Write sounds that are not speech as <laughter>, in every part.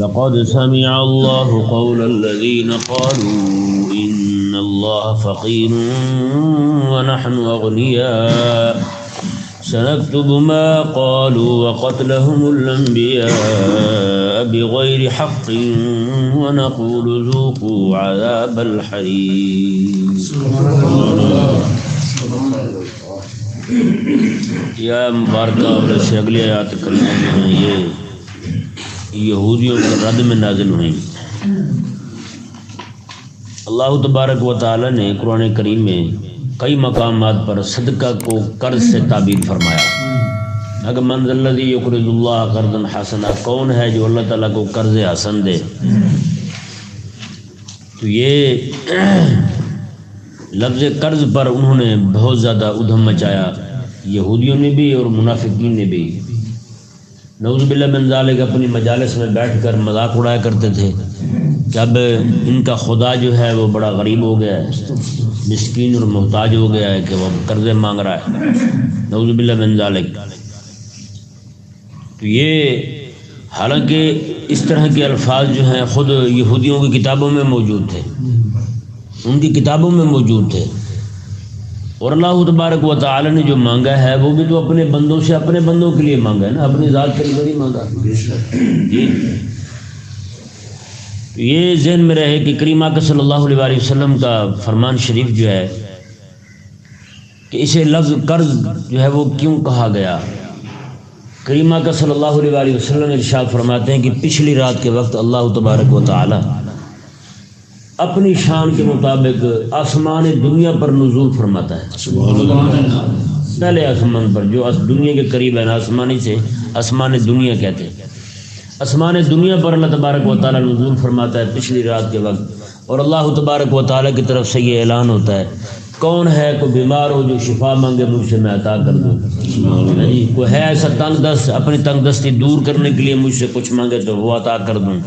لقد سمع الله قول الذين قالوا إن الله فقير ونحن أغنياء. سنكتب ما قالوا وقتلهم الأنبياء بغير حق ونقول ذوقوا عذاب الحريم یا مبارکہ اور اس سے اگلے آیات کریمہ جو یہ یہودیوں کے رد میں نازل ہوئیں اللہ تبارک و تعالی نے قرآن کریم میں کئی مقامات پر صدقہ کو قرض سے تعبیر فرمایا۔ اگر منظ اللہ یقرض اللہ قرض حسنہ کون ہے جو اللہ تعالیٰ کو قرض حسن دے؟ تو یہ لفظ قرض پر انہوں نے بہت زیادہ ادھم مچایا۔ یہودیوں نے بھی اور منافقین نے بھی۔ نوز باللہ من ذالک، اپنی مجالس میں بیٹھ کر مذاق اڑایا کرتے تھے کہ اب ان کا خدا جو ہے وہ بڑا غریب ہو گیا ہے، مسکین اور محتاج ہو گیا ہے کہ وہ قرضے مانگ رہا ہے۔ نوز باللہ من ذالک۔ تو یہ حالانکہ اس طرح کے الفاظ جو ہیں خود یہودیوں کی کتابوں میں موجود تھے۔ ان کی کتابوں میں موجود تھے۔ اور اللہ تبارک و تعالی نے جو مانگا ہے وہ بھی تو اپنے بندوں سے اپنے بندوں کے لیے مانگا ہے نا، اپنی ذات کے لیے نہیں مانگا۔ جی۔ تو یہ ذہن میں رہے کہ کریمہ کے صلی اللہ علیہ وسلم کا فرمان شریف جو ہے کہ اسے لفظ قرض جو ہے وہ کیوں کہا گیا؟ کریمہ کا صلی اللہ علیہ وسلم ارشاد فرماتے ہیں کہ پچھلی رات کے وقت اللہ تبارک و تعالی اپنی شان کے مطابق آسمان دنیا پر نزول فرماتا ہے۔ پہلے آسمان پر، جو دنیا کے قریب ہے نا آسمانی سے آسمان دنیا کہتے ہیں۔ آسمان دنیا پر اللہ تبارک و تعالیٰ نزول فرماتا ہے پچھلی رات کے وقت۔ اور اللہ تبارک و تعالیٰ کی طرف سے یہ اعلان ہوتا ہے، کون ہے کوئی بیمار ہو جو شفا مانگے مجھ سے میں عطا کر دوں؟ جی کوئی ہے ایسا تنگ دست، اپنی تنگ دستی دور کرنے کے لیے مجھ سے کچھ مانگے تو وہ عطا کر دوں۔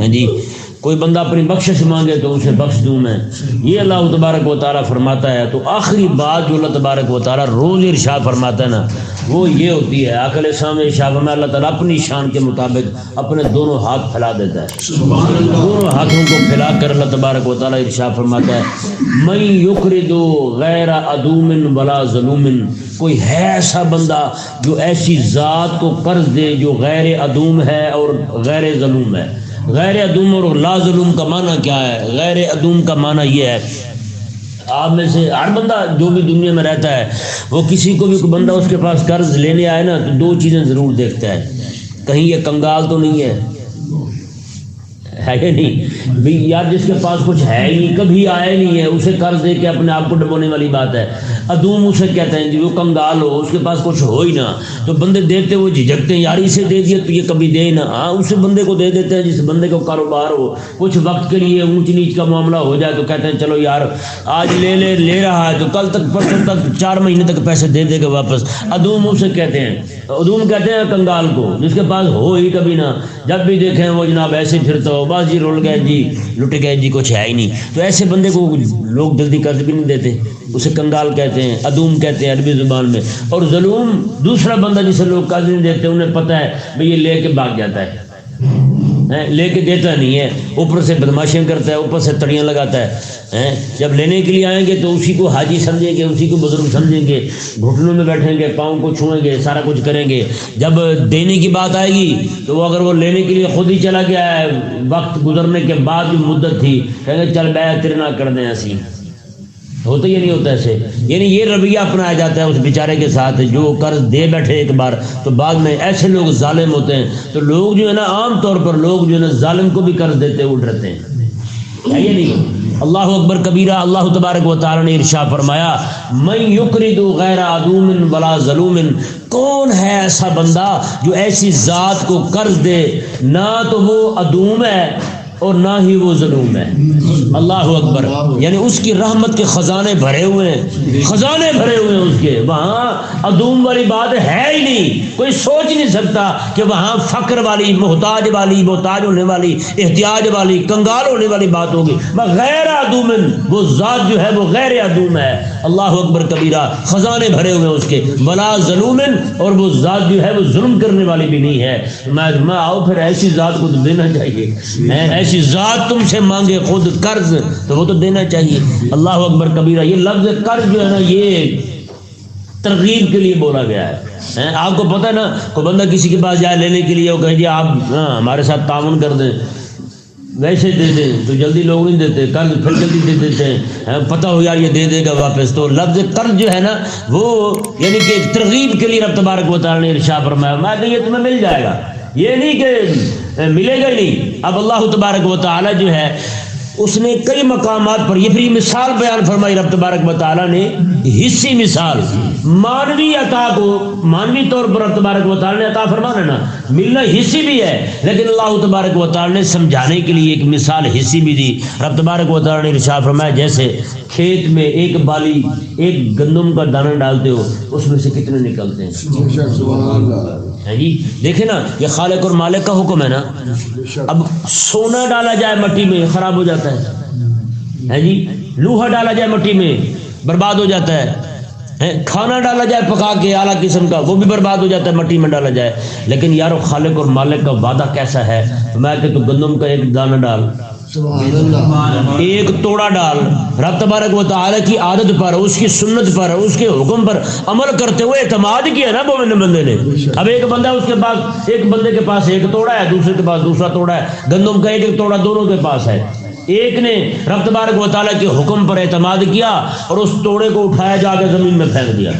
ہاں جی کوئی بندہ اپنی بخشش مانگے تو اسے بخش دوں میں۔ یہ اللہ تبارک و تعالیٰ فرماتا ہے، تو آخری بات جو اللہ تبارک و تعالیٰ روز ارشاد فرماتا ہے نا، وہ یہ ہوتی ہے، عقل سامنے شاہ میں اللہ تعالیٰ اپنی شان کے مطابق اپنے دونوں ہاتھ پھیلا دیتا ہے۔ دونوں ہاتھوں کو پھیلا کر اللہ تبارک و تعالیٰ ارشاد فرماتا ہے۔ میں یقر دو غیر ادومن ولا ظلومن، کوئی ہے ایسا بندہ جو ایسی ذات کو قرض دے جو غیر ادوم ہے اور غیر ظلم ہے۔ غیر ادوم اور لا ظلم کا معنی کیا ہے؟ غیر ادوم کا معنی یہ ہے۔ آپ میں سے ہر بندہ جو بھی دنیا میں رہتا ہے، وہ کسی کو بھی کوئی بندہ اس کے پاس قرض لینے آئے نا، تو دو چیزیں ضرور دیکھتا ہے۔ کہیں یہ کنگال تو نہیں ہے؟ ہے نہیں؟ بھی یار جس کے پاس کچھ ہے ہی نہیں، کبھی آیا نہیں ہے، اسے قرض دے کے اپنے آپ کو ڈبونے والی بات ہے۔ ادوم اسے کہتے ہیں جی وہ کنگال ہو، اس کے پاس کچھ ہو ہی نہ۔ تو بندے دیتے وہ جھجکتے ہیں، یار اسے دے دیا تو یہ کبھی دے نا ہاں اسے بندے کو دے دیتے ہیں جس بندے کو کاروبار ہو۔ کچھ وقت کے لیے اونچ نیچ کا معاملہ ہو جائے تو کہتے ہیں، چلو یار، آج لے لے لے رہا ہے تو کل تک، پرسوں تک، چار مہینے تک پیسے دے دے گا واپس۔ ادوم اسے کہتے ہیں ادوم کہتے ہیں کنگال کو، جس کے پاس ہو ہی کبھی نہ۔ جب بھی دیکھیں وہ جناب ایسے پھرتا ہو، بس جی رول گئے جی لٹ گئے جی کچھ ہے ہی نہیں۔ تو ایسے بندے کو لوگ جلدی قرض بھی نہیں دیتے، اسے کنگال کہتے ہیں ادوم کہتے ہیں عربی زبان میں۔ اور ظلم دوسرا بندہ جسے لوگ قرض نہیں دیتے انہیں پتہ ہے بھائی یہ لے کے بھاگ جاتا ہے۔ لے کے دیتا نہیں ہے، اوپر سے بدماشیاں کرتا ہے، اوپر سے تڑیاں لگاتا ہے۔ جب لینے کے لیے آئیں گے تو اسی کو حاجی سمجھیں گے، اسی کو بزرگ سمجھیں گے۔ گھٹنوں میں بیٹھیں گے، پاؤں کو چھوئیں گے، سارا کچھ کریں گے۔ جب دینے کی بات آئے گی تو وہ اگر وہ لینے کے لیے خود ہی چلا گیا ہے، وقت گزرنے کے بعد جو مدت تھی، کہیں گے، چل بہ ترنا کر دیں ایسی ہوتا یہ نہیں ہوتا ایسے۔ یعنی یہ رویہ اپنایا جاتا ہے اس بیچارے کے ساتھ، جو قرض دے بیٹھے ایک بار، تو بعد میں ایسے لوگ ظالم ہوتے ہیں۔ تو لوگ جو ہے نا، عام طور پر لوگ جو ہے نا، ظالم کو بھی قرض دیتے اٹھ رہتے ہیں۔ یہ نہیں؟ اللہ اکبر کبیرہ، اللہ تبارک و تعالی نے ارشا فرمایا میں یقرد غیر ادوم ولا ظلوم کون ہے ایسا بندہ جو ایسی ذات کو قرض دے؟ نہ تو وہ ادوم ہے اور نہ ہی وہ ظلم ہے۔ اللہ اکبر۔ یعنی اس کی رحمت کے خزانے بھرے ہوئے ہیں۔ خزانے بھرے ہوئے ہیں اس کے۔ وہاں ادوم والی بات ہے ہی نہیں۔ کوئی سوچ نہیں سکتا کہ وہاں فقر والی، محتاج والی، محتاج ہونے والی، احتیاج والی، کنگال ہونے والی بات ہوگی۔ غیر ادومن وہ ذات جو ہے، وہ غیر ادوم ہے۔ اللہ اکبر کبیرہ، خزانے بھرے ہوئے ہیں اس کے۔ بلا ظلومن اور وہ ذات جو ہے، وہ ظلم کرنے والی بھی نہیں ہے۔ میں آؤ پھر ایسی ذات کو دینا چاہیے۔ ایسی ذات تم سے مانگے خود قرض، تو وہ تو دینا چاہیے۔ اللہ اکبر کبیرہ، یہ لفظ قرض جو ہے نا، یہ ترغیب کے لیے بولا گیا ہے۔ آپ کو پتہ ہے نا، کوئی بندہ کسی کے پاس جائے لینے کے لیے، وہ کہیں جی آپ ہاں ہمارے ساتھ تعاون کر دیں۔ ویسے دے دیں، تو جلدی لوگ نہیں دیتے، قرض پھر جلدی دے دیتے ہیں۔ پتہ ہو یار، یہ دے دے گا واپس۔ تو لفظ قرض جو ہے نا، وہ یعنی کہ ترغیب کے لیے رب تبارک و تعالی نے ارشاد فرمایا، میں کہ یہ تمہیں مل جائے گا۔ یہ نہیں کہ ملے گا نہیں۔ اب اللہ تبارک و تعالی جو ہے، اس نے کئی مقامات پر یہ پھر مثال بیان فرمائی۔ رب تبارک و تعالی نے حصی مثال، مانوی عطا کو، مانوی طور پر رب تبارک و تعالی نے عطا فرمانا نا۔ ملنا حصی بھی ہے، لیکن اللہ تبارک و تعالی نے سمجھانے کے لیے ایک مثال حصی بھی دی۔ رب تبارک و تعالی نے ارشاد فرمایا، جیسے کھیت میں ایک بالی ایک گندم کا دانہ ڈالتے ہو، اس میں سے کتنے نکلتے ہیں؟ جی؟ دیکھیں نا، یہ خالق اور مالک کا حکم ہے نا۔ اب سونا ڈالا جائے مٹی میں خراب ہو جاتا ہے۔ جی؟ لوہا ڈالا جائے مٹی میں، برباد ہو جاتا ہے۔ کھانا ڈالا جائے پکا کے اعلیٰ قسم کا، وہ بھی برباد ہو جاتا ہے، مٹی میں ڈالا جائے۔ لیکن یارو خالق اور مالک کا وعدہ کیسا ہے؟ میں کہ تو گندم کا ایک دانہ ڈال۔ ایک توڑا ڈال، رب تبارک و تعالی کی عادت پر، اس کی سنت پر، اس کے حکم پر عمل کرتے ہوئے اعتماد کیا نا مومن بندے نے۔ اب ایک بندہ اس کے پاس، ایک بندے کے پاس ایک توڑا ہے، دوسرے کے پاس دوسرا توڑا ہے، گندم کا ایک ایک توڑا دونوں کے پاس ہے۔ ایک نے رب تبارک و تعالی کے حکم پر اعتماد کیا اور اس توڑے کو اٹھایا جا کے زمین میں پھینک دیا۔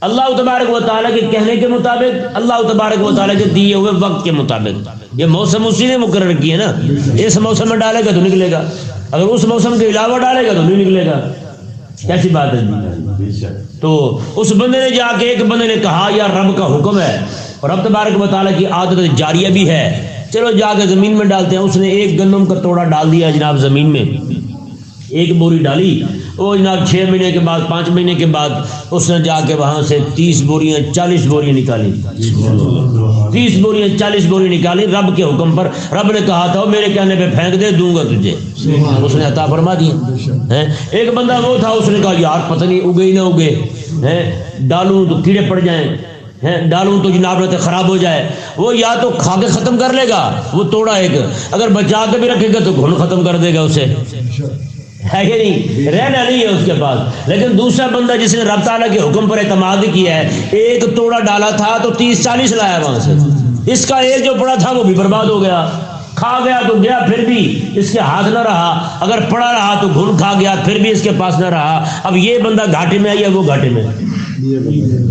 اللہ تبارک و تعالیٰ کے کہنے کے مطابق، اللہ تبارک و تعالیٰ کے دیے ہوئے وقت کے مطابق۔ یہ موسم اسی نے مقرر کی ہے نا۔ اس موسم میں ڈالے گا تو نکلے گا۔ اگر اس موسم کے علاوہ ڈالے گا تو نہیں نکلے گا۔ کیسی بات ہے؟ تو اس بندے نے جا کے ایک بندے نے کہا، یا رب کا حکم ہے۔ اور رب تبارک و تعالیٰ کی عادت جاریہ بھی ہے۔ چلو جا کے زمین میں ڈالتے ہیں۔ اس نے ایک گندم کا توڑا ڈال دیا جناب زمین میں۔ ایک بوری ڈالی۔ وہ جناب چھ مہینے کے بعد، پانچ مہینے کے بعد اس نے جا کے وہاں سے تیس بوریاں، چالیس بوریاں نکالی۔ تیس بوریاں، چالیس بوری نکالی رب کے حکم پر۔ رب نے کہا تھا میرے کہنے پہ پھینک دے، دوں گا تجھے۔ اس نے عطا فرما دیا۔ ایک بندہ وہ تھا، اس نے کہا، یار، پتہ نہیں، اگے ہی نہ اگے۔ ڈالوں تو کیڑے پڑ جائیں۔ ڈالوں تو جناب رہتے خراب ہو جائے۔ وہ یا تو کھا کے ختم کر لے گا، وہ توڑا ایک۔ اگر بچا کے بھی رکھے گا تو گھن ختم کر دے گا اسے۔ ہے کہ نہیں؟ رہنا نہیں ہے اس کے پاس۔ لیکن دوسرا بندہ جس نے رب تعالیٰ کے حکم پر اعتماد کیا ہے، ایک توڑا ڈالا تھا تو تیس چالیس لایا وہاں سے۔ اس کا ایک جو پڑا تھا وہ بھی برباد ہو گیا۔ کھا گیا تو گیا، پھر بھی اس کے ہاتھ نہ رہا۔ اگر پڑا رہا تو گھن کھا گیا، پھر بھی اس کے پاس نہ رہا۔ اب یہ بندہ گھاٹے میں ہے یا وہ گھاٹے میں؟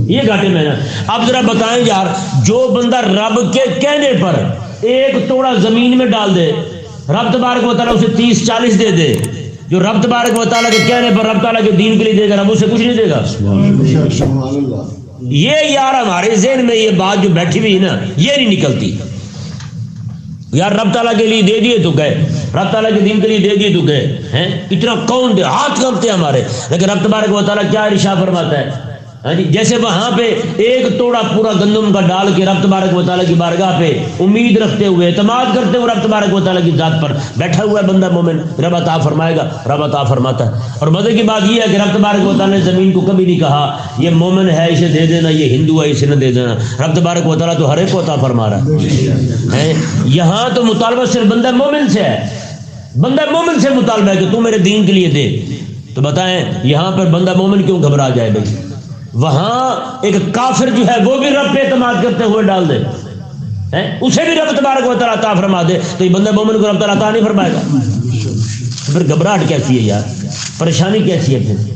یہ گھاٹے میں نا اب ذرا بتائیں یار، جو بندہ رب کے کہنے پر ایک توڑا زمین میں ڈال دے، رب تبارک و تعالیٰ اسے تیس چالیس دے دے۔ جو رب تبارک و تعالیٰ کے کہنے پر رب تعالیٰ کے دین کے لیے دے گا، رب اسے کچھ نہیں دے گا۔ یہ یار ہمارے ذہن میں یہ بات جو بیٹھی ہوئی نا، یہ نہیں نکلتی۔ یار رب تعالیٰ کے لیے دے دیے تو گئے، رب تعالیٰ کے دین کے لیے دے دیے تو گئے، ہیں؟ اتنا کون دے؟ ہاتھ کمتے ہمارے۔ لیکن رب تبارک و تعالیٰ کیا رشا فرماتا ہے؟ ہاں جی جیسے وہاں پہ ایک توڑا پورا گندم کا ڈال کے رب تبارک و تعالیٰ کی بارگاہ پہ امید رکھتے ہوئے، اعتماد کرتے ہوئے رب تبارک و تعالیٰ کی ذات پر بیٹھا ہوا ہے بندہ مومن رب عطا فرمائے گا، رب عطا فرماتا ہے۔ اور مزے کی بات یہ ہے کہ رب تبارک و تعالیٰ نے زمین کو کبھی نہیں کہا، یہ مومن ہے، اسے دے دینا، یہ ہندو ہے، اسے نہ دے دینا۔ رب تبارک و تعالیٰ تو ہر ایک کو عطا فرما رہا ہے۔ یہاں تو مطالبہ صرف بندہ مومن سے ہے۔ بندہ مومن سے مطالبہ ہے کہ تو میرے دین کے لیے دے۔ تو بتائیں، یہاں پر بندہ مومن کیوں گھبرا جائے بھائی؟ وہاں ایک کافر جو ہے وہ بھی رب پہ اعتماد کرتے ہوئے ڈال دے۔ اسے بھی رب تبارک و تعالیٰ عطا فرما دے۔ تو یہ بندہ مومن کو رب تعالیٰ عطا نہیں فرمائے گا۔ پھر گھبراہٹ کیسی ہے یار؟ پریشانی کیسی ہے پھر؟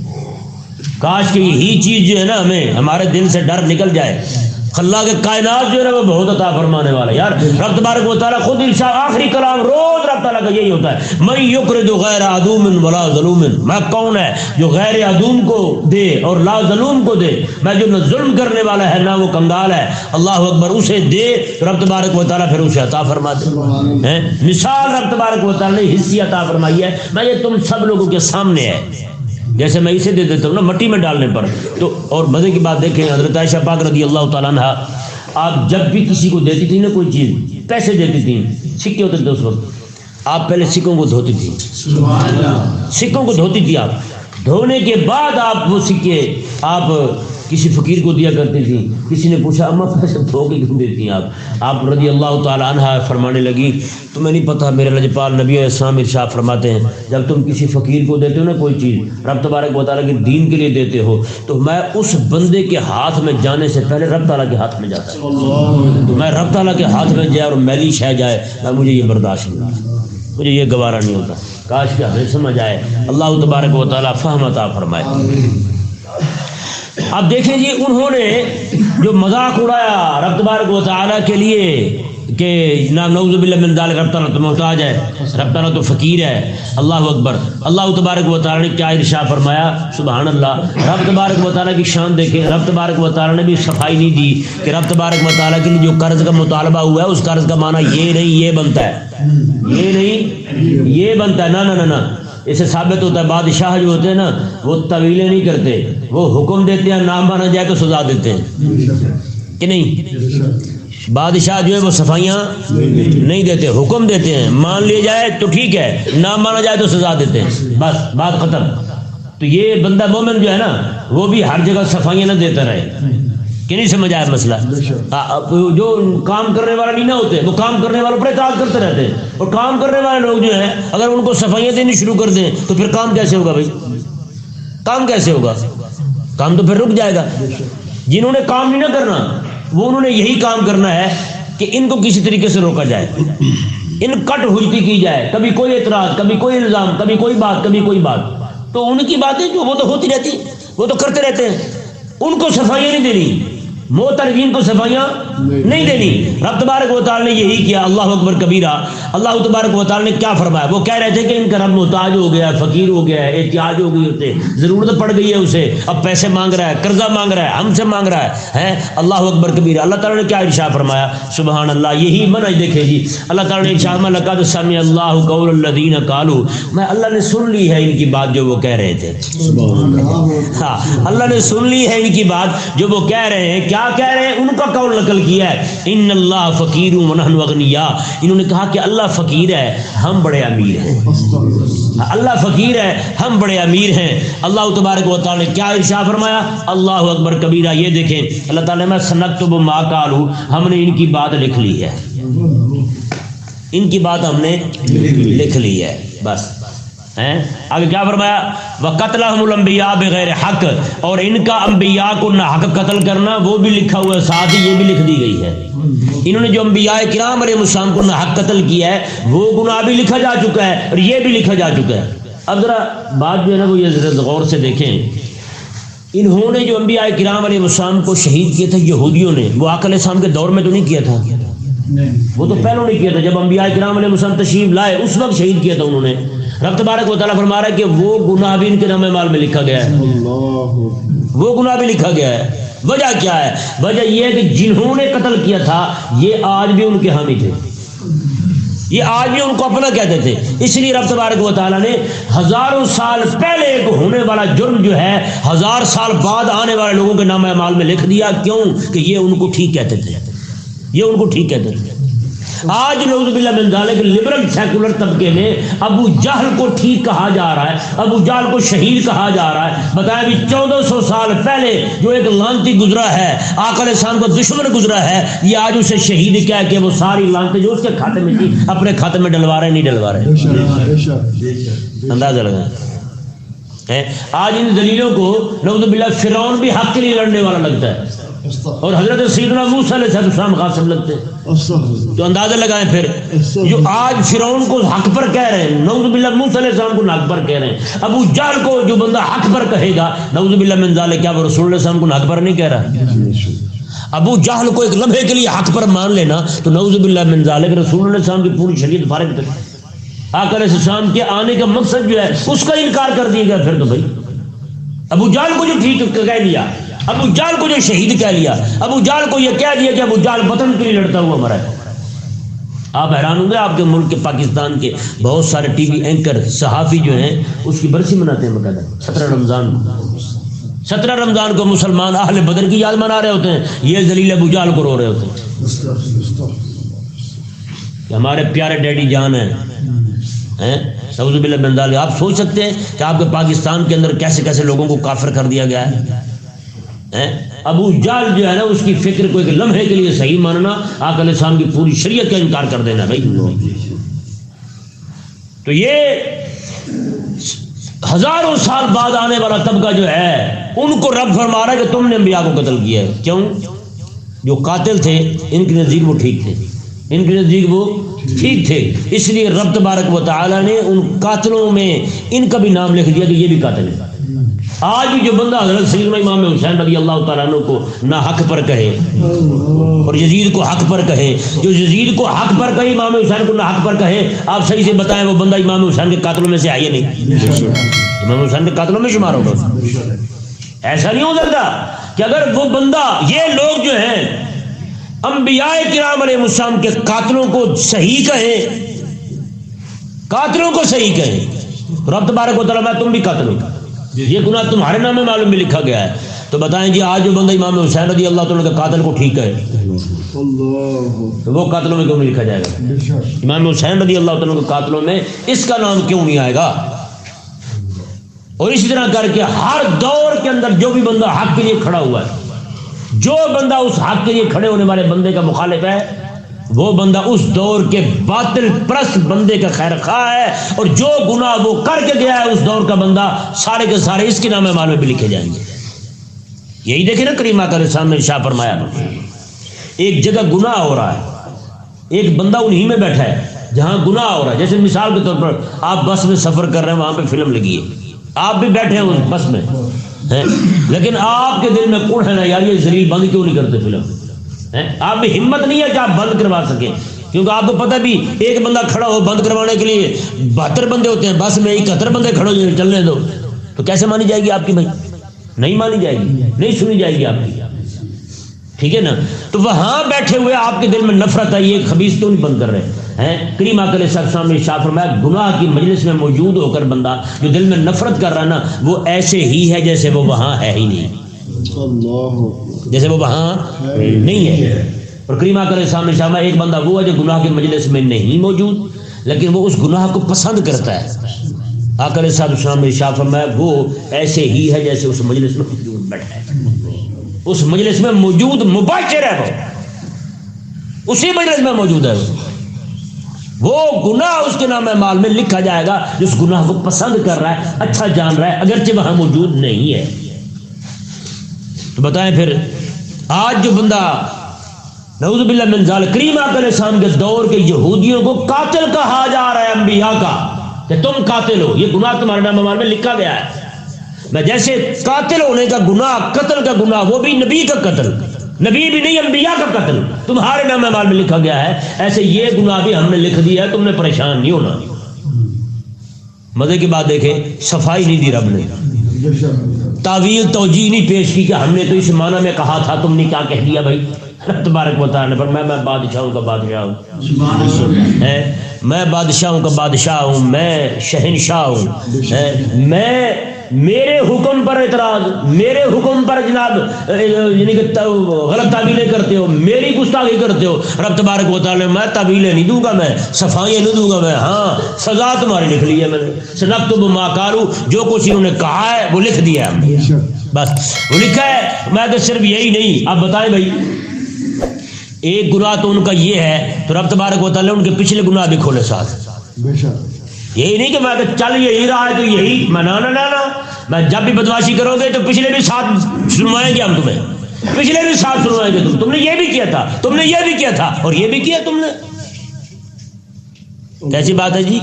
کاش کہ یہی چیز جو ہے نا ہمیں، ہمارے دل سے ڈر نکل جائے۔ اللہ کے کائنات جو ہے نا وہ بہت عطا فرمانے والا یار رب تبارک و تعالیٰ خود ارشاد آخری کلام روز رب تعالیٰ کا یہی ہوتا ہے۔ میں یقر جو غیر عدوم ولا ظلم میں کون ہے جو غیر عدوم کو دے اور لا ظلم کو دے؟ میں جو نہ ظلم کرنے والا ہے نہ وہ کنگال ہے۔ اللہ اکبر اسے دے رب تبارک و تعالیٰ پھر اسے عطا فرما دے۔ مثال رب تبارک و تعالیٰ نے حصی عطا فرمائی ہے۔ میں یہ تم سب لوگوں کے سامنے ہے۔ جیسے میں اسے دے دیتا ہوں نا مٹی میں ڈالنے پر۔ تو اور مزے کی بات دیکھیں حضرت عائشہ پاک رضی اللہ تعالیٰ عنہ آپ جب بھی کسی کو دیتی تھی نا کوئی چیز پیسے دیتی تھیں سکے ہوتے تھے اس وقت۔ آپ پہلے سکوں کو دھوتی تھی سکوں کو دھوتی تھی آپ۔ دھونے کے بعد آپ وہ سکے آپ کسی فقیر کو دیا کرتی تھی کسی نے پوچھا، اما پیسے دھو کے کیوں دیتی ہیں آپ؟ آپ رضی اللہ تعالیٰ عنہ فرمانے لگی، تمہیں نہیں پتہ، میرے لجپال نبی اسلام ارشاد فرماتے ہیں، جب تم کسی فقیر کو دیتے ہو نا کوئی چیز، رب تبارک و تعالیٰ کے دین کے لیے دیتے ہو، تو میں اس بندے کے ہاتھ میں جانے سے پہلے رب تعالیٰ کے ہاتھ میں جاتا ہوں۔ تو میں رب تعالیٰ کے ہاتھ میں جائے اور میلی شہ جائے میں مجھے یہ برداشت نہیں مجھے یہ گوارا نہیں ہوتا۔ کاش کہ ہمیں سمجھ آئے۔ اللہ تبارک و تعالیٰ فہمتا فرمائے۔ اب دیکھیں جی انہوں نے جو مذاق اڑایا رب تبارک و تعالیٰ کے لیے کہ نام نوز باللہ من ذالک، رب تعالیٰ تو محتاج ہے، رب تعالیٰ تو فقیر ہے، اللہ اکبر۔ اللہ تبارک و تعالیٰ نے کیا ارشا فرمایا؟ سبحان اللہ۔ رب تبارک و تعالیٰ کی شان دیکھیں۔ رب تبارک و تعالیٰ نے بھی صفائی نہیں دی کہ رب تبارک و تعالیٰ کے لیے جو قرض کا مطالبہ ہوا ہے، اس قرض کا معنی یہ نہیں، یہ بنتا ہے۔ یہ نہیں، یہ بنتا ہے۔ نہ نہ نہ۔ اسے ثابت ہوتا ہے، بادشاہ جو ہوتے ہیں نا، وہ طویلیں نہیں کرتے، وہ حکم دیتے ہیں، نام مانا جائے تو سزا دیتے ہیں۔ کہ نہیں؟ بادشاہ جو ہے، وہ صفائیاں نہیں دیتے، حکم دیتے ہیں۔ مان لیا جائے تو ٹھیک ہے، نام مانا جائے تو سزا دیتے ہیں۔ بس، بات ختم۔ تو یہ بندہ مومن جو ہے نا، وہ بھی ہر جگہ صفائیاں نہ دیتا رہے۔ کہ نہیں سمجھ آیا مسئلہ؟ ہاں، جو کام کرنے والا نہیں نہ ہوتے، وہ کام کرنے والوں پر اعتراض کرتے رہتے ہیں۔ اور کام کرنے والے لوگ جو ہیں، اگر ان کو صفائیاں دینی شروع کر دیں، تو پھر کام کیسے ہوگا بھائی؟ کام کیسے ہوگا؟ کام تو پھر رک جائے گا۔ جنہوں نے کام نہیں نہ کرنا، وہ انہوں نے یہی کام کرنا ہے کہ ان کو کسی طریقے سے روکا جائے۔ ان کٹ ہوتی کی جائے۔ کبھی کوئی اعتراض، کبھی کوئی الزام، کبھی کوئی بات، کبھی کوئی بات۔ تو ان کی باتیں جو، وہ تو ہوتی رہتی، وہ تو کرتے رہتے ہیں۔ ان کو صفائیاں نہیں دینی۔ موترین کو صفائیاں نہیں دینی۔ رب تبارک و تعالی نے یہی کیا۔ اللہ اکبر کبیرہ۔ اللہ تبارک و تعالی نے کیا فرمایا؟ وہ کہہ رہے تھے کہ ان کا رب محتاج ہو گیا فقیر ہو گیا ہے احتیاج ہو گئی ہوتے ضرورت پڑ گئی ہے اسے اب پیسے مانگ رہا ہے قرضہ مانگ رہا ہے ہم سے مانگ رہا ہے ہیں؟ اللہ اکبر کبیرہ اللہ تعالیٰ نے کیا ارشا فرمایا؟ سبحان اللہ یہی منع دیکھے جی۔ اللہ تعالیٰ نے ارشاد میں لقد سمع اللہ قول الذین قالوا۔ میں اللہ نے سن لی ہے ان کی بات جو وہ کہہ رہے تھے۔ ہاں اللہ نے سن لی ہے ان کی بات جو وہ کہہ رہے ہیں۔ کیا کہہ رہے ہیں؟ ان کا قول نقل کیا ہے۔ ان اللہ فقیر ونحن انہوں نے کہا کہ اللہ فقیر ہے، ہم بڑے امیر ہیں۔ اللہ فقیر ہے، ہم بڑے امیر ہیں۔ اللہ تبارک و تعالیٰ نے کیا ارشا فرمایا؟ اللہ اکبر کبیرہ، یہ دیکھیں، اللہ تعالی میں سنکتب ما قالو، ہم نے ان کی بات لکھ لی ہے۔ ان کی بات ہم نے لکھ لی ہے، بس۔ آگے کیا فرمایا؟ وہ قتل الانبیاء بغیر حق اور ان کا انبیاء کو نہ حق قتل کرنا وہ بھی لکھا ہوا ہے ساتھ ہی یہ بھی لکھ دی گئی ہے۔ انہوں نے جو انبیاء کرام علیہ السلام کو نہ حق قتل کیا ہے وہ گناہ بھی لکھا جا چکا ہے اور یہ بھی لکھا جا چکا ہے۔ اب ذرا بات جو ہے نا وہ یہ غور سے دیکھیں۔ انہوں نے جو انبیاء کرام علیہ السلام کو شہید کیا تھا یہودیوں نے وہ آکل السلام کے دور میں تو نہیں کیا تھا؟ وہ تو پہلوں نے کیا تھا جب انبیاء کرام علیہ السلام تشریف لائے اس وقت شہید کیا تھا انہوں نے۔ رب تبارک و تعالیٰ فرما رہا ہے کہ وہ گناہ بھی ان کے نام مال میں لکھا گیا ہے۔ وہ گناہ بھی لکھا گیا ہے۔ وجہ کیا ہے؟ وجہ یہ ہے کہ جنہوں نے قتل کیا تھا، یہ آج بھی ان کے حامی تھے۔ یہ آج بھی ان کو اپنا کہتے تھے۔ اس لیے رب تبارک و تعالیٰ نے ہزاروں سال پہلے ایک ہونے والا جرم جو ہے، ہزار سال بعد آنے والے لوگوں کے نام مال میں لکھ دیا۔ کیوں؟ کہ یہ ان کو ٹھیک کہتے تھے۔ یہ ان کو ٹھیک کہتے تھے۔ آج نوز باللہ من ذالک لبرل سیکولر طبقے میں ابو جہل کو ٹھیک کہا جا رہا ہے ابو جہل کو شہید کہا جا رہا ہے۔ بتایا بھی چودہ سو سال پہلے جو ایک لانتی گزرا ہے آقا علیہ السلام کو دشمن گزرا ہے یہ آج اسے شہید کیا کہ وہ ساری لانتی جو اس کے کھاتے میں تھی اپنے کھاتے میں ڈلوا رہے نہیں ڈلوا رہے۔ اندازہ لگا آج ان دلیلوں کو نوز باللہ فرعون بھی حق کے لیے لڑنے والا لگتا ہے۔ اور حضرت سیدنا موسیٰ علیہ السلام قاسم لگتے تو اندازہ لگائیں پھر۔ جو آج فرعون کو حق پر کہہ رہے ہیں۔ نعوذ باللہ موسیٰ علیہ السلام کو حق پر کہہ رہے ہیں۔ ابو جہل کو جو بندہ حق پر کہے گا نعوذ باللہ من ذالک کیا وہ رسول اللہ علیہ السلام کو حق پر نہیں کہہ رہا؟ ابو جہل کو ایک لمحے کے لیے حق پر مان لینا تو نعوذ باللہ من ذالک رسول اللہ السلام کی پوری شریعت فارغ کر آکر السلام کے آنے کا مقصد جو ہے اس کا انکار کر دیا گیا۔ پھر تو بھائی ابو جال کو جو ٹھیک کہہ لیا ابو جال کو جو شہید کہہ لیا، ابو جال کو یہ کہہ دیا کہ ابو جال وطن کے لیے لڑتا ہوا مرا ہے۔ آپ حیران ہوں گے، آپ کے ملک کے پاکستان کے بہت سارے ٹی وی اینکر، صحافی جو ہیں، اس کی برسی مناتے ہیں باقاعدہ سترہ رمضان سترہ رمضان کو مسلمان اہل بدر کی یاد منا رہے ہوتے ہیں۔ یہ زلیل ابو جال کو رو رہے ہوتے ہیں۔ کہ ہمارے پیارے ڈیڈی جان ہیں۔ سعود بل بندال آپ سوچ سکتے ہیں کہ آپ کے پاکستان کے اندر کیسے کیسے لوگوں کو کافر کر دیا گیا ہے؟ ابو جال جو ہے نا، اس کی فکر کو ایک لمحے کے لیے صحیح ماننا آکل السلام کی پوری شریعت کا انکار کر دینا بھائی۔ تو یہ ہزاروں سال بعد آنے والا طبقہ جو ہے، ان کو رب فرما رہا ہے کہ تم نے انبیاء کو قتل کیا ہے۔ کیوں؟ جو قاتل تھے، ان کے نزدیک وہ ٹھیک تھے۔ ان کے نزدیک وہ ٹھیک تھے۔ اس لیے رب تبارک و تعالی نے ان قاتلوں میں ان کا بھی نام لکھ دیا کہ یہ بھی قاتل ہے آج بھی جو بندہ حضرت سیدنا امام حسین رضی اللہ تعالیٰ عنہ کو نہ حق پر کہے اور یزید کو حق پر کہے، جو یزید کو حق پر کہے، امام حسین کو نہ حق پر کہے، آپ صحیح سے بتائیں وہ بندہ امام حسین کے قاتلوں میں سے آئیے نہیں؟ امام حسین کے قاتلوں میں شمار ہوگا۔ ایسا نہیں ہو سکتا کہ اگر وہ بندہ، یہ لوگ جو ہیں، انبیاء کرام علیہ السلام کے قاتلوں کو صحیح کہیں قاتلوں کو صحیح کہیں رب تبارک و تعالیٰ میں تم بھی قاتل ہو۔ یہ گناہ تمہارے نام میں معلوم بھی لکھا گیا ہے۔ تو بتائیں جی آج جو بندہ امام حسین رضی اللہ تعالیٰ کے قاتل کو ٹھیک ہے تو وہ قاتلوں میں کیوں نہیں لکھا جائے گا؟ امام حسین رضی اللہ تعالیٰ کے قاتلوں میں اس کا نام کیوں نہیں آئے گا؟ اور اسی طرح کر کے ہر دور کے اندر جو بھی بندہ حق کے لیے کھڑا ہوا ہے، جو بندہ اس حق کے لیے کھڑے ہونے والے بندے کا مخالف ہے وہ بندہ اس دور کے باطل پرست بندے کا خیر خواہ ہے اور جو گناہ وہ کر کے گیا ہے، اس دور کا بندہ سارے کے سارے اس کے نام مال میں بھی لکھے جائیں گے۔ یہی دیکھیں نا کریمہ کا رسام نے شاہ فرمایا۔ ایک جگہ گناہ ہو رہا ہے۔ ایک بندہ انہی میں بیٹھا ہے جہاں گناہ ہو رہا ہے۔ جیسے مثال کے طور پر آپ بس میں سفر کر رہے ہیں، وہاں پہ فلم لگی ہے۔ آپ بھی بیٹھے ہیں اس بس میں لیکن آپ کے دل میں کون ہے نا، یار یہ زلیل بند کیوں نہیں کرتے فلم؟ آپ بھی ہمت نہیں ہے کہ آپ بند کروا سکیں۔ کیونکہ آپ کو پتہ بھی ایک بندہ کھڑا ہو بند کروانے کے لیے بہتر بندے ہوتے ہیں۔ بس میں اکہتر بندے کھڑے ہو چلنے دو۔ تو کیسے مانی جائے گی آپ کی بھائی؟ نہیں مانی جائے گی۔ نہیں سنی جائے گی آپ کی۔ ٹھیک ہے نا؟ تو وہاں بیٹھے ہوئے آپ کے دل میں نفرت ہے یہ خبیص کیوں نہیں بند کر رہے؟ ہیں؟ کریم آکل صاحب شاہ فرمایا، گناہ کی مجلس میں موجود ہو کر بندہ جو دل میں نفرت کر رہا نا، وہ ایسے ہی ہے جیسے وہ وہاں ہے ہی نہیں۔ جیسے وہ وہاں نہیں ہے۔ اور کریم آکل صاحب نے شاہ ایک بندہ وہ ہے جو گناہ کی مجلس میں نہیں موجود، لیکن وہ اس گناہ کو پسند کرتا ہے۔ آکل صاحب السلام نے شاہ فرمایا، وہ ایسے ہی ہے جیسے اس مجلس میں موجود بیٹھا ہے۔ اس مجلس میں موجود مباشر ہے وہ۔ اسی مجلس میں موجود ہے وہ۔ گناہ اس کے نام مال میں لکھا جائے گا جس گناہ کو پسند کر رہا ہے اچھا جان رہا ہے، اگرچہ وہاں موجود نہیں ہے۔ بتائیں پھر، آج جو بندہ، نعوذ باللہ من ذال کریم آقا السلام کے دور کے یہودیوں کو قاتل کہا جا رہا ہے انبیاء کا، کہ تم قاتل ہو، یہ گناہ تمہارے نام مال میں لکھا گیا ہے۔ میں جیسے قاتل ہونے کا گناہ، قتل کا گناہ، وہ بھی نبی کا قتل۔ نبی بھی نہیں، انبیاء کا قتل۔ تمہارے نام مال میں لکھا گیا ہے، ایسے یہ گناہ بھی ہم نے لکھ دیا ہے، تم نے پریشان نہیں ہونا۔ مزے کی بات دیکھیں، صفائی نہیں دی رب نے۔ تعویل توجہ نہیں پیش کی کہ ہم نے تو اس معنی میں کہا تھا تم نے کیا کہہ دیا بھائی؟ <laughs> تبارک بتانے پر میں میں بادشاہوں کا بادشاہ ہوں۔ میں بادشاہوں کا بادشاہ ہوں میں شہنشاہ ہوں۔ میں میرے حکم پر اعتراض میرے حکم پر جناب یعنی کہ غلط تعبیلیں کرتے ہو میری گستاخی کرتے ہو رب تبارک و تعالی میں تعبیلیں نہیں دوں گا میں صفائیاں نہیں دوں گا میں ہاں سزا تمہاری لکھ لی ہے میں نے۔ سنب تو ماکارو جو کچھ انہوں نے کہا ہے وہ لکھ دیا ہے بس وہ لکھا ہے میں تو صرف یہی نہیں آپ بتائیں بھائی۔ ایک گناہ تو ان کا یہ ہے تو رب تبارک و تعالی ان کے پچھلے گناہ بھی کھولے ساتھ۔ یہی نہیں کہ میں کہ چل یہی رہا ہے تو یہی میں نہ۔ جب بھی بدماشی کرو گے تو پچھلے بھی ساتھ سنوائیں گے ہم تمہیں۔ پچھلے بھی ساتھ سنوائیں گے تم۔ تم نے یہ بھی کیا تھا۔ تم نے یہ بھی کیا تھا۔ اور یہ بھی کیا تم نے۔ کیسی بات ہے جی؟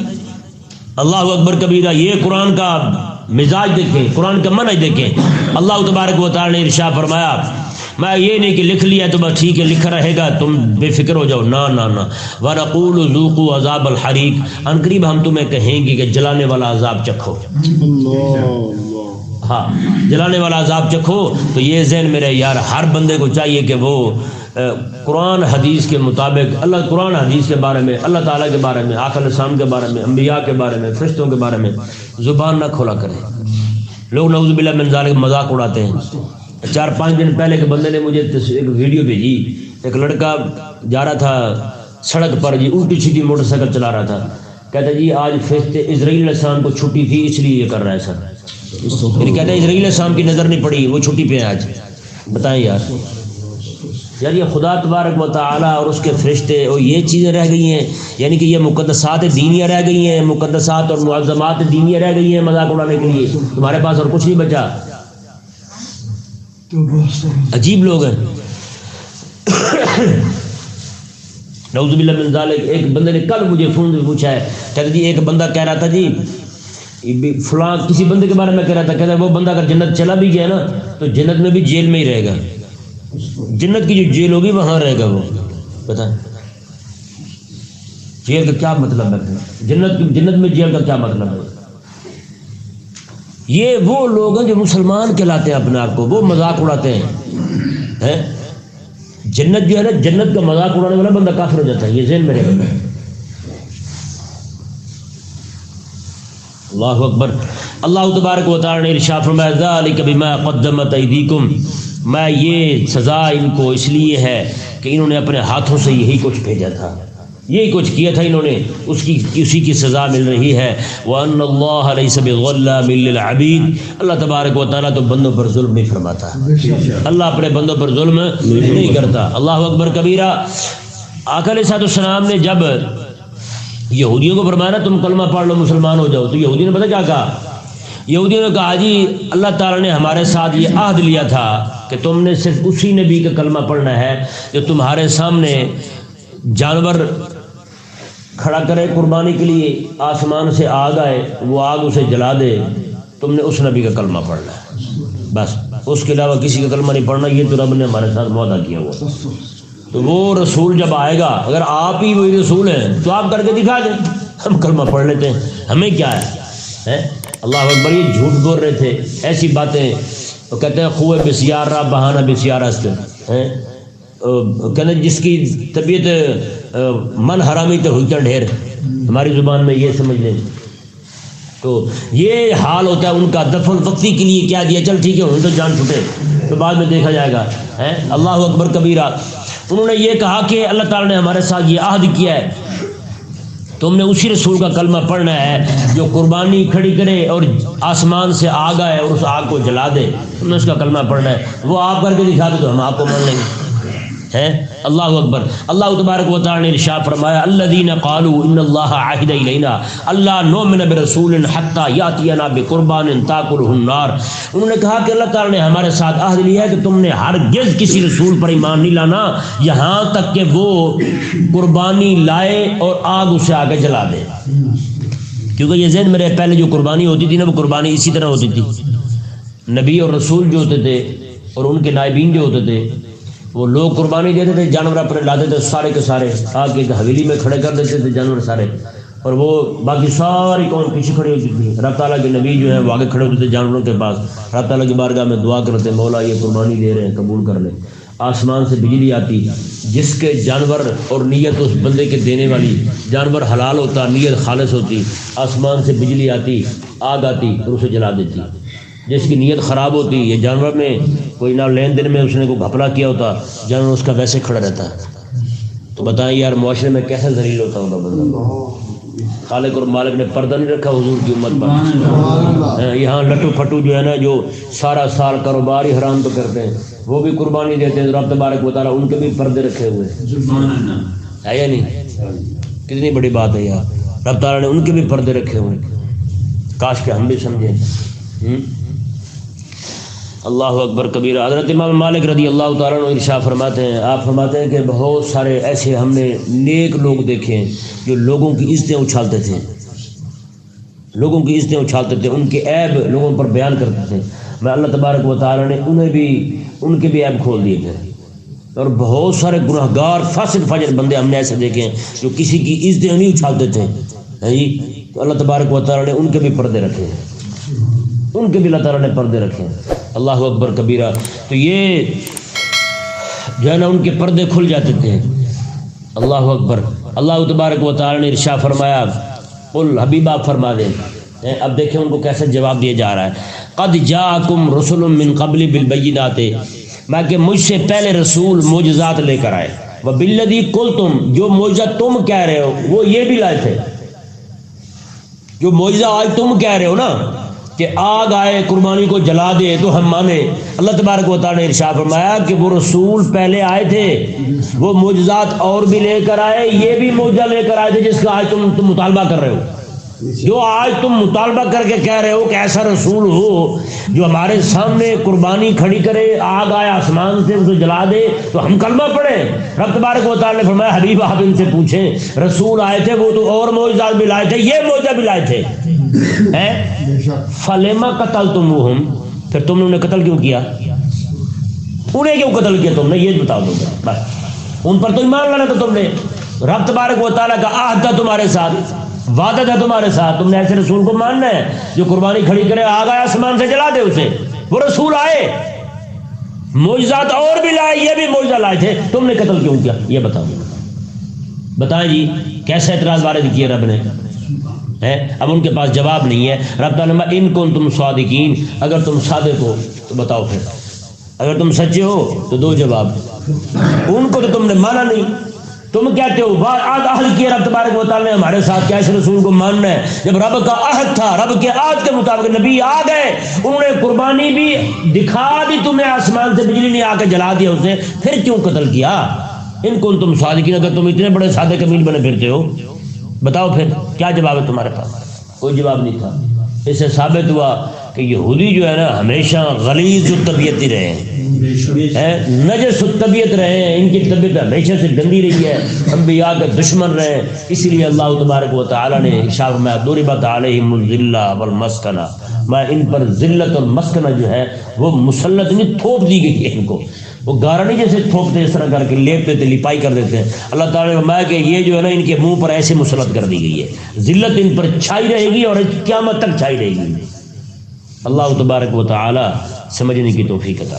اللہ اکبر کبیرہ، یہ قرآن کا مزاج دیکھیں، قرآن کا منج دیکھیں۔ اللہ تبارک و تعالی نے ارشا فرمایا میں یہ نہیں کہ لکھ لیا تو بس ٹھیک ہے لکھا رہے گا تم بے فکر ہو جاؤ۔ نہ نہ نہ ورقول ذوقوا عذاب الحریق ان قریب ہم تمہیں کہیں گے کہ جلانے والا عذاب چکھو۔ ہاں جلانے والا عذاب چکھو۔ تو یہ ذہن میرے یار ہر بندے کو چاہیے کہ وہ قرآن حدیث کے مطابق اللہ قرآن حدیث کے بارے میں اللہ تعالیٰ کے بارے میں آخر السلام کے بارے میں انبیاء کے بارے میں فرشتوں کے بارے میں زبان نہ کھولا کرے لوگ نوز باللہ من ذالک مذاق اڑاتے ہیں۔ چار پانچ دن پہلے کے بندے نے مجھے ایک ویڈیو بھیجی۔ ایک لڑکا جا رہا تھا سڑک پر جی الٹی سیدھی موٹر سائیکل چلا رہا تھا۔ کہتا جی آج فرشت اسرائیل علیہ السلام کو چھٹی تھی، اس لیے یہ کر رہا ہے سر۔ پھر کہتا ہے، اسرائیل علیہ السلام کی نظر نہیں پڑی، وہ چھٹی پہ ہے آج۔ بتائیں یار۔ یار، یہ خدا تبارک و تعالیٰ اور اس کے فرشتے اور یہ چیزیں رہ گئی ہیں۔ یعنی کہ یہ مقدسات دینیاں رہ گئی ہیں، مقدسات اور معظمات دینیاں رہ گئی ہیں مذاق اڑانے کے لیے۔ تمہارے پاس اور کچھ نہیں بچا۔ عجیب لوگ ہیں۔ نعوذ باللہ من ذالک، ایک بندے نے کل مجھے فون سے پوچھا ہے کہتے جی ایک بندہ کہہ رہا تھا جی فلاں کسی بندے کے بارے میں کہہ رہا تھا، کہتا ہے وہ بندہ اگر جنت چلا بھی گیا نا، تو جنت میں بھی جیل میں ہی رہے گا۔ جنت کی جو جیل ہوگی، وہاں رہے گا وہ۔ بتائیں جیل کا کیا مطلب ہے؟ جنت جنت میں جیل کا کیا مطلب ہے؟ یہ وہ لوگ ہیں جو مسلمان کہلاتے ہیں اپنے آپ کو، وہ مذاق اڑاتے ہیں جنت جو ہے نا، جنت کا مذاق اڑانے والا بندہ کافر ہو جاتا ہے، یہ ذہن میرے بندہ اللہ اکبر۔ اللہ تبارک و تعالی نے ارشاد فرمایا، ذالک بما قدمت ایدیکم۔ میں یہ سزا ان کو اس لیے ہے کہ انہوں نے اپنے ہاتھوں سے یہی کچھ بھیجا تھا۔ یہی کچھ کیا تھا انہوں نے، اس کی، اسی کی سزا مل رہی ہے۔ وَأَنَّ اللَّهَ لَيْسَ بِغَلَّامٍ لِلْعَبِيدِ۔ اللہ تبارک و تعالیٰ تو بندوں پر ظلم نہیں فرماتا۔ اللہ اپنے بندوں پر ظلم نہیں کرتا۔ اللہ اکبر کبیرہ، آقا علیہ السلام نے جب یہودیوں کو فرمایا، تم کلمہ پڑھ لو، مسلمان ہو جاؤ، تو یہودی نے پتہ کیا کہا؟ یہودیوں نے کہا جی اللہ تعالیٰ نے ہمارے ساتھ یہ عہد لیا تھا کہ تم نے صرف اسی نبی کا کلمہ پڑھنا ہے جو تمہارے سامنے جانور کھڑا کرے قربانی کے لیے آسمان سے آگ آئے، وہ آگ اسے جلا دے۔ تم نے اس نبی کا کلمہ پڑھنا ہے۔ بس، اس کے علاوہ کسی کا کلمہ نہیں پڑھنا، یہ تو رب نے ہمارے ساتھ معاہدہ کیا ہوا۔ تو وہ رسول جب آئے گا، اگر آپ ہی وہی رسول ہیں، تو آپ کر کے دکھا دیں۔ ہم کلمہ پڑھ لیتے ہیں۔ ہمیں کیا ہے؟ اللہ اکبر، یہ جھوٹ بول رہے تھے۔ ایسی باتیں۔ وہ کہتے ہیں، خوہ بسیار رہا بہانہ بسیار است۔ کہتے جس کی طبیعت من حرامی تو ہوئی کیا ڈھیر؟ ہماری زبان میں یہ سمجھ لیں۔ تو یہ حال ہوتا ہے ان کا دفن وقتی کے لیے کیا دیا۔ چل ٹھیک ہے ان تو جان چھٹے تو بعد میں دیکھا جائے گا اللہ اکبر کبیرہ۔ انہوں نے یہ کہا کہ اللہ تعالیٰ نے ہمارے ساتھ یہ عہد کیا ہے۔ تم نے اسی رسول کا کلمہ پڑھنا ہے، جو قربانی کھڑی کرے اور آسمان سے آگ آئے اور اس آگ کو جلا دے۔ تم نے اس کا کلمہ پڑھنا ہے۔ وہ آپ کر کے دکھا دے تو ہم آپ کو مان لیں گے۔ ہے؟ اللہ اکبر. اللہ تبارک و تعالی نے ارشاد فرمایا الذين قالوا ان الله عهد الينا اللہ نؤمن برسول حتى ياتينا بقربان تاكله النار. انہوں نے کہا کہ اللہ تعالی نے ہمارے ساتھ عہد لیا ہے کہ تم نے ہرگز کسی رسول پر ایمان نہیں لانا. یہاں تک کہ وہ قربانی لائے اور آگ اسے آگے جلا دے۔ کیونکہ یہ ذہن میرے پہلے جو قربانی ہوتی تھی نا، وہ قربانی اسی طرح ہوتی تھی۔ نبی اور رسول جو ہوتے تھے اور ان کے نائبین جو ہوتے تھے وہ لوگ قربانی دیتے تھے، جانور اپنے لاتے تھے، سارے کے سارے آ کے حویلی میں کھڑے کر دیتے تھے جانور سارے۔ اور وہ باقی ساری قوم پیچھے کھڑی ہوتی تھی۔ رب تعالیٰ کے نبی جو ہے وہ آگے کھڑے ہوتے تھے جانوروں کے پاس۔ رب تعالیٰ کی بارگاہ میں دعا کرتے مولا یہ قربانی دے رہے ہیں، قبول کر لیں آسمان سے بجلی آتی، جس کے جانور اور نیت اس بندے کے دینے والی، جانور حلال ہوتا، نیت خالص ہوتی، آسمان سے بجلی آتی، آگ آتی اور اسے جلا دیتی۔ جس کی نیت خراب ہوتی، یہ جانور میں کوئی نہ لین دین میں اس نے کوئی گھپلا کیا ہوتا، جانور اس کا ویسے کھڑا رہتا۔ ہے تو بتائیں یار، معاشرے میں کیسے ذلیل ہوتا ہوگا بندہ؟ خالق اور مالک نے پردہ نہیں رکھا حضور کی امت پر؟ ہاں، یہاں لٹو پھٹو جو ہے نا، جو سارا سال کاروبار ہی حرام تو کرتے ہیں، وہ بھی قربانی دیتے ہیں، رب تبارک و ان کے بھی پردے رکھے ہوئے۔ ہے یا نہیں؟ کتنی بڑی بات ہے یار۔ رب تعالیٰ نے ان کے بھی پردے رکھے ہوئے۔ کاش کے ہم بھی سمجھیں۔ اللہ اکبر کبیر حضرت امام مالک رضی اللہ تعالیٰ عنہ ارشا فرماتے ہیں، آپ فرماتے ہیں کہ بہت سارے ایسے ہم نے نیک لوگ دیکھے ہیں جو لوگوں کی عزتیں اچھالتے تھے۔ لوگوں کی عزتیں اچھالتے تھے، ان کے عیب لوگوں پر بیان کرتے تھے۔ میں اللہ تبارک و تعالیٰ نے انہیں بھی، ان کے بھی ایپ کھول دیے تھے۔ اور بہت سارے گناہ گار فاسد فاجر بندے ہم نے ایسے دیکھے ہیں جو کسی کی عزتیں نہیں اچھالتے تھے۔ جی؟ تو اللہ تبارک و تعالیٰ نے ان کے بھی پردے رکھے ہیں۔ ان کے بھی اللہ تعالیٰ نے پردے رکھے ہیں۔ اللہ اکبر کبیرہ۔ تو یہ جو ہے نا، ان کے پردے کھل جاتے تھے۔ اللہ اکبر۔ اللہ تبارک و تعالیٰ نے ارشا فرمایا، قل حبیبہ فرما دیں۔ اب دیکھیں ان کو کیسے جواب دیا جا رہا ہے۔ قد جاءکم رسول من قبل بالبینات۔ میں کہ مجھ سے پہلے رسول معجزات لے کر آئے۔ وہ بلدی کل تم جو معجزہ تم کہہ رہے ہو، وہ یہ بھی لائے تھے۔ جو معجزہ آج تم کہہ رہے ہو نا کہ آگ آئے، قربانی کو جلا دے تو ہم مانے اللہ تبارک و تعالیٰ نے ارشاد فرمایا کہ وہ رسول پہلے آئے تھے۔ وہ معجزات اور بھی لے کر آئے، یہ بھی معجزہ لے کر آئے تھے جس کا آج تم تم مطالبہ کر رہے ہو۔ جو آج تم مطالبہ کر کے کہہ رہے ہو کہ ایسا رسول ہو جو ہمارے سامنے قربانی کھڑی کرے، آگ آئے، آسمان سے اسے جلا دے، تو ہم کلمہ پڑھے رب تبارک و تعالیٰ نے فرمایا، حبیب آپ ان سے پوچھیں۔ رسول آئے تھے، وہ تو اور معجزات بھی لائے تھے، یہ معجزہ بھی لائے تھے۔ فلیما قتل تم پھر تم نے انہیں قتل کیوں کیا؟ انہیں کیوں قتل کیا تم نے؟ یہ بتا دو بس۔ ان پر تو ایمان لانا تھا تم نے۔ رب تبارک و تعالیٰ کا عہد تھا تمہارے ساتھ۔ وعدہ تھا تمہارے ساتھ، تم نے ایسے رسول کو ماننا ہے جو قربانی کھڑی کرے آ گیا آسمان سے جلا دے اسے۔ وہ رسول آئے۔ معجزات اور بھی لائے، یہ بھی معجزہ لائے تھے۔ تم نے قتل کیوں کیا؟ یہ بتاؤ۔ بتائیں جی کیسے اعتراض وارد کیے رب نے؟ اب ان کے پاس جواب نہیں ہے۔ رب تعالیٰ ان کو تم صادقین اگر تم صادق ہو، تو بتاؤ پھر۔ اگر تم سچے ہو، تو دو جواب۔ ان کو تو تم نے مانا نہیں۔ تم کہتے ہو بات آج عہد کیا رب تبارک و تعالیٰ نے ہمارے ساتھ کیسے رسول کو ماننا ہے؟ جب رب کا عہد تھا، رب کے عہد کے مطابق نبی آ گئے، انہوں نے قربانی بھی دکھا دی تمہیں، آسمان سے بجلی نہیں آ کے جلا دیا اسے پھر کیوں قتل کیا؟ ان کو تم صادقین، اگر تم اتنے بڑے سادے کمیل بنے پھرتے ہو، بتاؤ پھر کیا جواب ہے تمہارے پاس؟ کوئی جواب نہیں تھا۔ اس سے ثابت ہوا کہ یہودی جو ہے نا ہمیشہ غلیظ طبیعت ہی رہے ہیں نجس طبیعت رہے ہیں، ان کی طبیعت ہمیشہ سے گندی رہی ہے۔ انبیاء کے دشمن رہے ہیں۔ اسی لیے اللہ تبارک و تعالیٰ نے اشاف میں دوربت علیہم الذلہ والمسکنہ۔ میں ان پر ذلت اور مسکنہ جو ہے، وہ مسلط نہیں، تھوپ دی گئی ہے ان کو۔ وہ گارا نہیں جیسے تھوپتے اس طرح کر کے، لیپتے تھے لپائی کر دیتے ہیں۔ اللہ تعالیٰ نے فرمایا کہ یہ جو ہے نا، ان کے منہ پر ایسے مسلط کر دی گئی ہے۔ ذلت ان پر چھائی رہے گی اور قیامت تک چھائی رہے گی۔ اللہ تبارک و تعالی سمجھنے کی توفیق عطا